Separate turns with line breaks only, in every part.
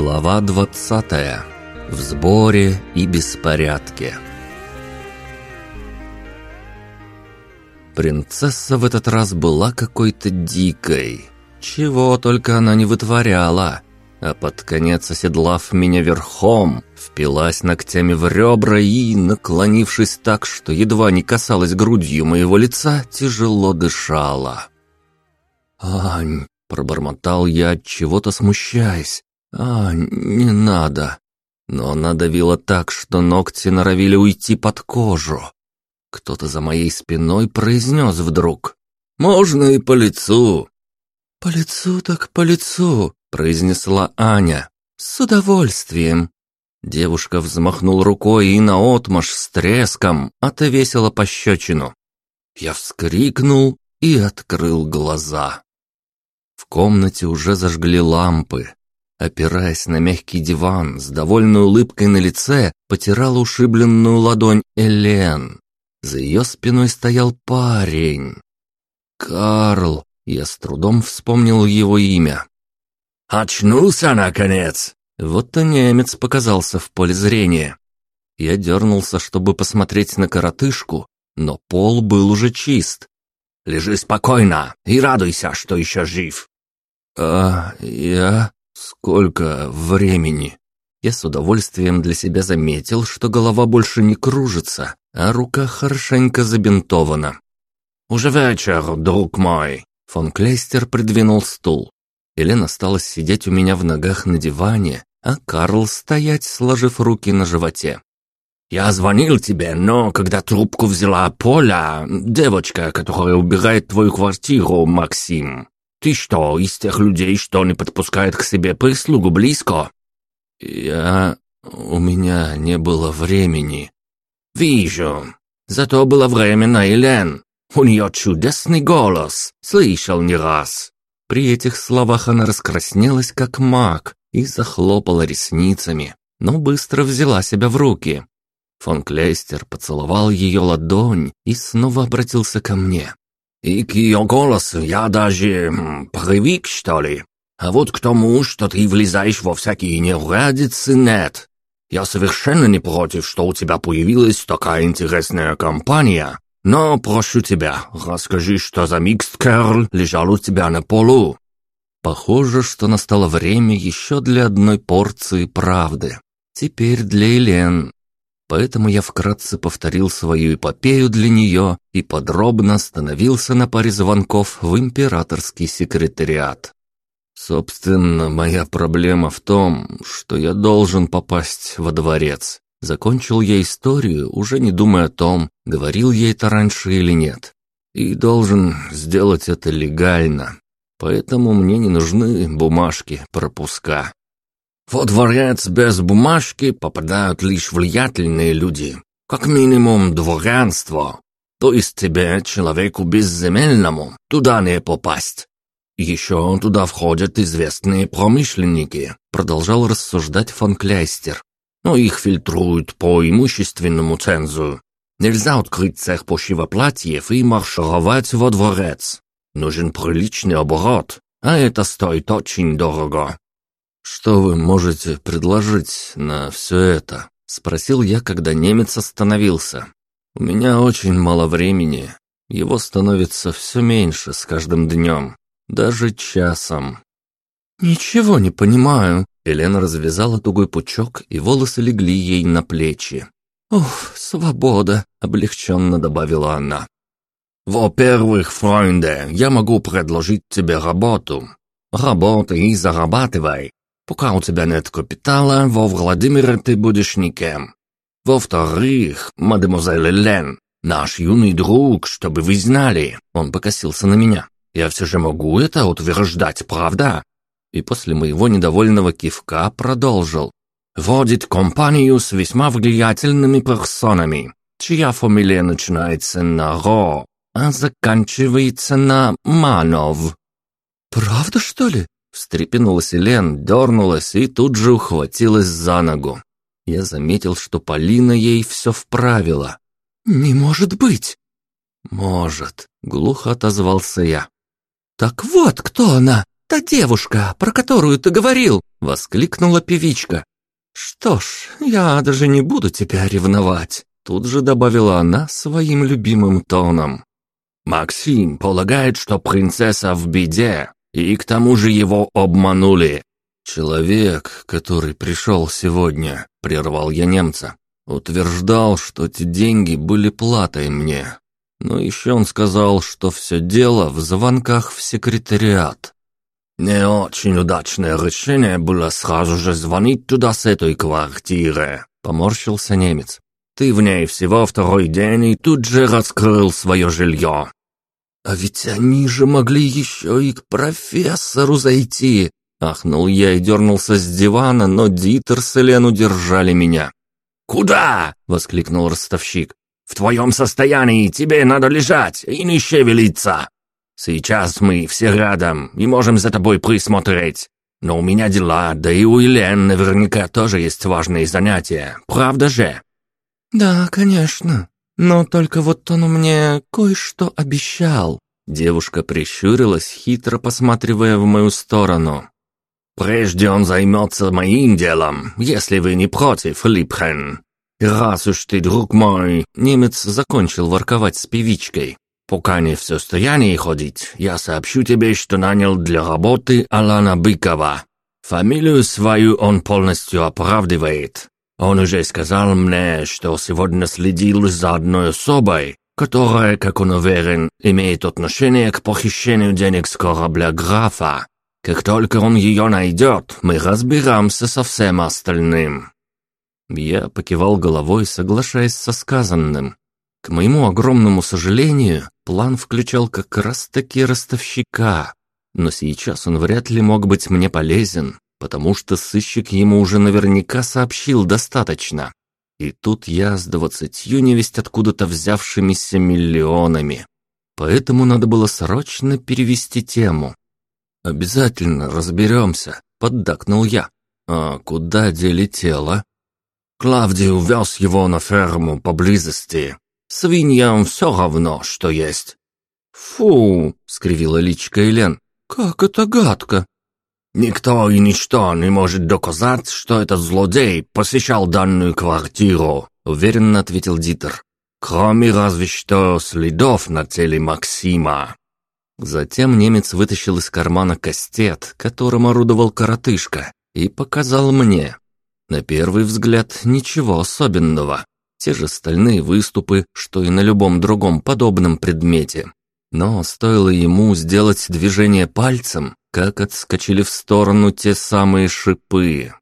Глава 20. В сборе и беспорядке. Принцесса в этот раз была какой-то дикой. Чего только она не вытворяла. А под конец, оседлав меня верхом, впилась ногтями в ребра и, наклонившись так, что едва не касалась грудью моего лица, тяжело дышала. «Ань!» — пробормотал я, от чего-то смущаясь. «А, не надо». Но она давила так, что ногти норовили уйти под кожу. Кто-то за моей спиной произнес вдруг. «Можно и по лицу». «По лицу так по лицу», — произнесла Аня. «С удовольствием». Девушка взмахнул рукой и наотмашь с треском отвесила пощечину. Я вскрикнул и открыл глаза. В комнате уже зажгли лампы, Опираясь на мягкий диван, с довольной улыбкой на лице, потирал ушибленную ладонь Элен. За ее спиной стоял парень. Карл. Я с трудом вспомнил его имя.
«Очнулся, наконец!»
Вот и немец показался в поле зрения. Я дернулся, чтобы посмотреть на коротышку, но пол был уже чист.
«Лежи спокойно и радуйся, что еще жив!»
«А я...» «Сколько времени?» Я с удовольствием для себя заметил, что голова больше не кружится, а рука хорошенько забинтована.
«Уже вечер, друг мой!»
Фон Клейстер придвинул стул. Елена осталась сидеть у меня в ногах на диване, а Карл стоять, сложив руки на животе.
«Я звонил тебе, но когда трубку взяла Поля, девочка, которая убирает твою квартиру, Максим, ты что, из тех людей, что не подпускает к себе прислугу близко?
Я... у меня не было времени.
Вижу. Зато было время на Элен. У нее чудесный голос. Слышал не раз.
При этих словах она раскраснелась, как маг, и захлопала ресницами, но быстро взяла себя в руки. Фон Клейстер поцеловал ее ладонь и снова обратился ко мне.
И к ее голосу я даже привык, что ли. А вот к тому, что ты влезаешь во всякие неурядицы, нет. Я совершенно не против, что у тебя появилась такая интересная компания. Но прошу тебя, расскажи, что за микст Кэрл лежал у тебя на полу.
Похоже, что настало время еще для одной порции правды. Теперь для Елен, Поэтому я вкратце повторил свою эпопею для нее и подробно остановился на паре звонков в императорский секретариат. Собственно, моя проблема в том, что я должен попасть во дворец. Закончил я историю, уже не думая о том, говорил я это раньше или нет. И должен сделать это легально. Поэтому мне не нужны бумажки, пропуска.
Во дворец без бумажки попадают лишь влиятельные люди, как минимум дворянство. То есть тебе, человеку безземельному, туда не попасть. Еще туда входят известные промышленники, продолжал рассуждать фон Кляйстер. Но их фильтруют по имущественному цензу. Нельзя открыть цех пошива платьев и маршировать во дворец. Нужен приличный оборот, а это стоит очень дорого.
«Что вы можете предложить на все это?» — спросил я, когда немец остановился. «У меня очень мало времени. Его становится все меньше с каждым днем, даже часом». «Ничего не понимаю». Елена развязала тугой пучок, и волосы легли ей на плечи. «Ух, свобода!» — облегченно добавила она.
«Во-первых, Фройнде, я могу предложить тебе работу. Работай и зарабатывай. Пока у тебя нет капитала, во Владимире ты будешь никем. Во-вторых, мадемуазель Лен, наш юный друг, чтобы вы знали, он покосился на меня. Я все же могу это утверждать, правда? И после моего недовольного кивка продолжил. Водит компанию с весьма влиятельными персонами, чья фамилия начинается на Ро, а заканчивается на Манов.
«Правда, что ли?» Встрепенулась Лен, дернулась и тут же ухватилась за ногу. Я заметил, что Полина ей все вправила. «Не может быть!» «Может», — глухо отозвался я. «Так вот кто она, та девушка, про которую ты говорил!» — воскликнула певичка. «Что ж, я даже не буду тебя ревновать», — тут же добавила она своим любимым тоном.
«Максим полагает, что принцесса в беде, и к тому же его обманули».
«Человек, который пришел сегодня», — прервал я немца, утверждал, что эти деньги были платой мне. Но еще он сказал, что все дело в звонках в секретариат.
Не очень удачное решение было сразу же звонить туда с этой квартиры, поморщился немец. Ты в ней всего второй день и тут же раскрыл свое жилье.
А ведь они же могли еще и к профессору зайти. Ахнул я и дернулся с дивана, но Дитер с Элен удержали меня.
«Куда?» — воскликнул ростовщик. «В твоем состоянии тебе надо лежать и не шевелиться. Сейчас мы все рядом и можем за тобой присмотреть. Но у меня дела, да и у Елен наверняка тоже есть важные занятия, правда же?»
«Да, конечно. Но только вот он мне кое-что обещал». Девушка прищурилась, хитро посматривая в мою сторону.
«Прежде он займется моим делом, если вы не против, Липхен. Раз уж ты, друг мой...»
Немец закончил ворковать с певичкой.
Пока не в состоянии ходить, я сообщу тебе, что нанял для работы Алана Быкова. Фамилию свою он полностью оправдывает. Он уже сказал мне, что сегодня следил за одной особой, которая, как он уверен, имеет отношение к похищению денег с корабля графа. Как только он ее найдет, мы разберемся со всем остальным».
Я покивал головой, соглашаясь со сказанным. К моему огромному сожалению, план включал как раз-таки ростовщика, но сейчас он вряд ли мог быть мне полезен, потому что сыщик ему уже наверняка сообщил достаточно. И тут я с двадцатью невесть откуда-то взявшимися миллионами. Поэтому надо было срочно перевести тему. «Обязательно разберемся», — поддакнул я. «А куда дели тело?»
Клавдий увез его на ферму поблизости, Свиньям все равно, что есть».
«Фу!» — скривила личка Элен. «Как это гадко!»
«Никто и ничто не может доказать, что этот злодей посещал данную квартиру», — уверенно ответил Дитер. «Кроме разве что следов на теле Максима».
Затем немец вытащил из кармана кастет, которым орудовал коротышка, и показал мне. На первый взгляд ничего особенного те же стальные выступы, что и на любом другом подобном предмете. Но стоило ему сделать движение пальцем, как отскочили в сторону те самые шипы.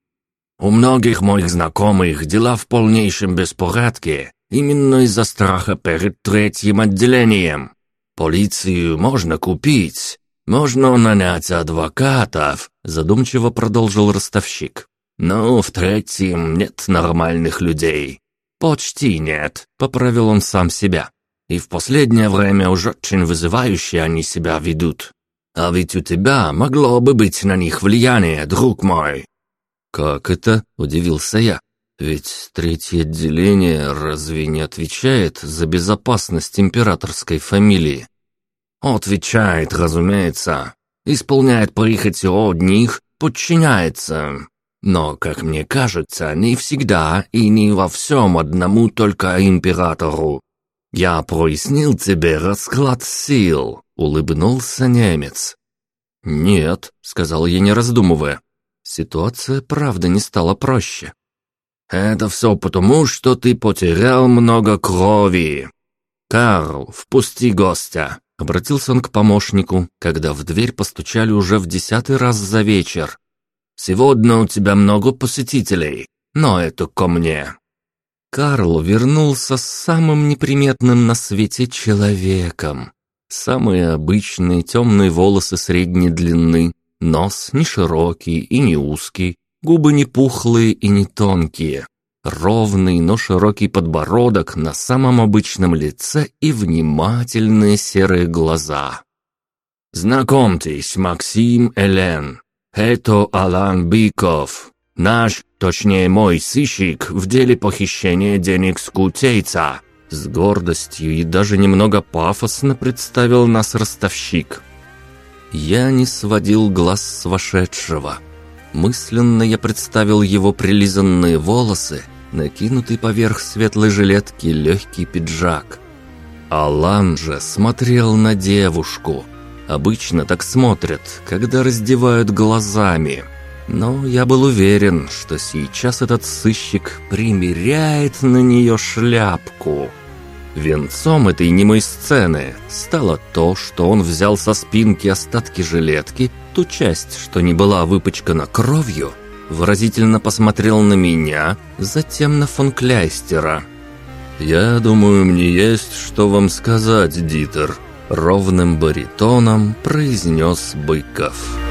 «У многих моих знакомых дела в полнейшем беспорядке, именно из-за страха перед третьим отделением. Полицию можно купить, можно нанять адвокатов», задумчиво продолжил ростовщик. «Но в третьем нет нормальных людей. «Почти нет», — поправил он сам себя. «И в последнее время уж очень вызывающе они себя ведут. А ведь у тебя могло бы быть на них влияние, друг мой».
«Как это?» — удивился я. «Ведь третье отделение разве не отвечает за безопасность императорской фамилии?»
«Отвечает, разумеется. Исполняет прихоти одних, подчиняется. Но, как мне кажется, не всегда и не во всем одному только императору. Я прояснил тебе расклад сил, улыбнулся немец.
Нет, сказал я, не раздумывая. Ситуация, правда, не стала проще.
Это все потому, что ты потерял много крови. Карл, впусти гостя.
Обратился он к помощнику, когда в дверь постучали уже в десятый раз за вечер.
Сегодня у тебя много посетителей, но это ко мне».
Карл вернулся с самым неприметным на свете человеком. Самые обычные темные волосы средней длины, нос не широкий и не узкий, губы не пухлые и не тонкие, ровный, но широкий подбородок на самом обычном лице и внимательные серые глаза.
«Знакомьтесь, Максим Элен, это Алан Биков, наш, точнее мой сыщик в деле похищения денег с кутейца».
С гордостью и даже немного пафосно представил нас ростовщик. Я не сводил глаз с вошедшего. Мысленно я представил его прилизанные волосы, накинутый поверх светлой жилетки легкий пиджак. Алан же смотрел на девушку. Обычно так смотрят, когда раздевают глазами. Но я был уверен, что сейчас этот сыщик примеряет на нее шляпку. Венцом этой немой сцены стало то, что он взял со спинки остатки жилетки, ту часть, что не была выпачкана кровью, выразительно посмотрел на меня, затем на фон Кляйстера.
«Я думаю, мне есть что вам сказать, Дитер», — ровным баритоном произнес Быков.